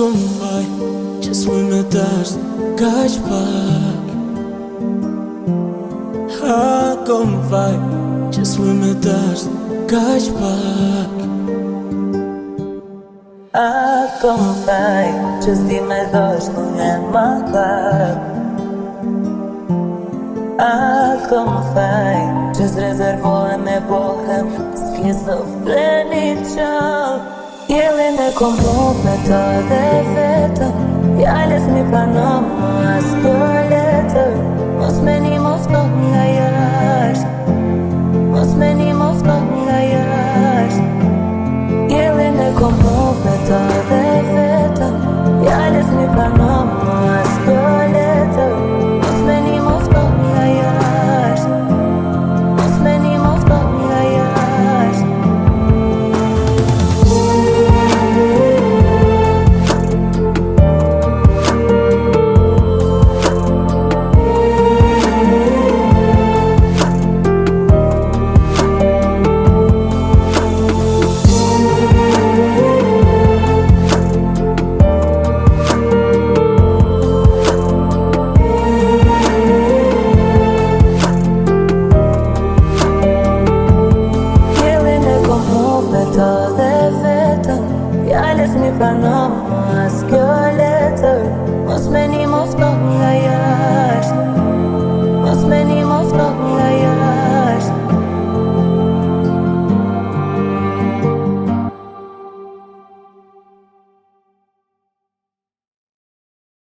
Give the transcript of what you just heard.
që s'mu me tasht Kaq pak Ha kom faj që s'mu me tasht Kaq pak A kom faj që s'di me dosht Më një ma pak A kom faj që s'rezervohem e bohem Skizofreni qal Jelin e kom me të dhe vetëm Fjallës mi pranom më as për letër Mos me një e pranon As kjo letër Mos me një mos